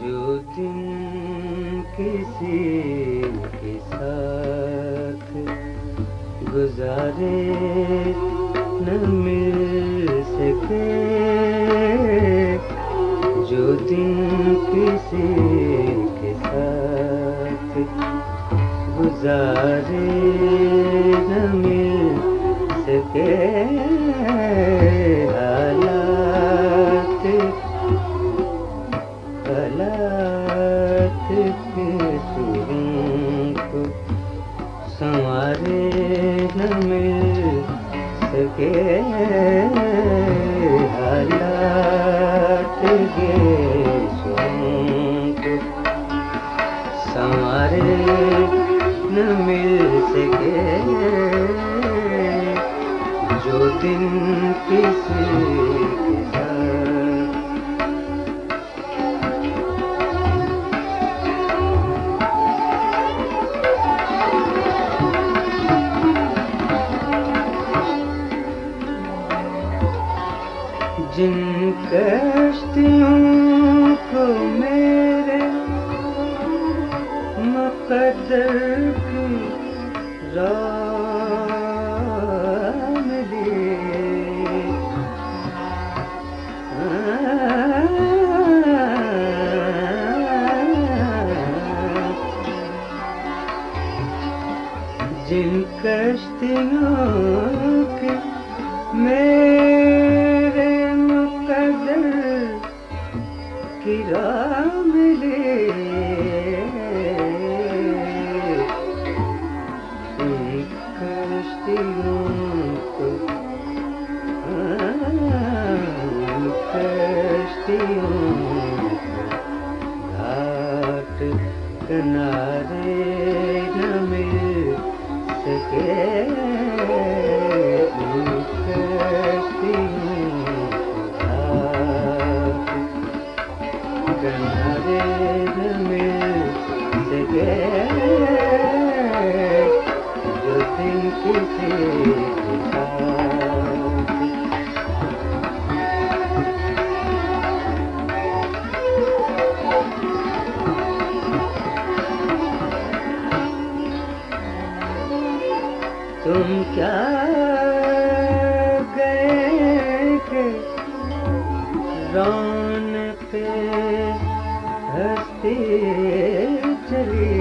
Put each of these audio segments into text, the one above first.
جو دن کسی کے ساتھ گزارے نہ مل سکے، جو دن کسی کے ساتھ گزارے نہ مل سکے۔ کو سنوارے نہ مل سکے حالات کے سروں کو سنوارے نہ مل سکے جو دن کسی کشتیوں کو میرے مقدر کی راہ ملی جن کشتیوں کی میرے کی راہ ملے ان کشتیوں کو کشتیوں گھاٹ کنارے نہ مل سکے۔ کشتیوں جو دن کسی تم کیا گئے کہ رونق ہستی چلی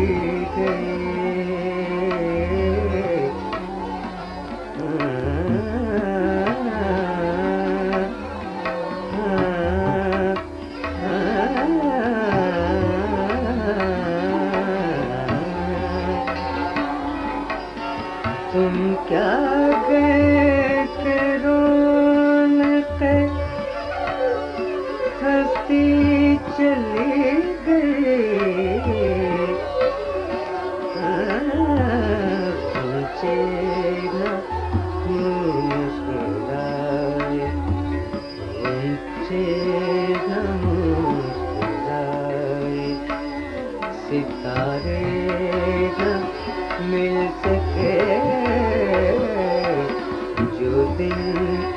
کیا گئے کہ ہستی چلی گئی؟ ہاں، پہنچے نہ مسکرائے پہنچے مسکرائے، ستارے نہ مل سکے۔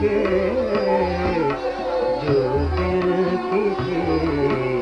کے جو دل کسی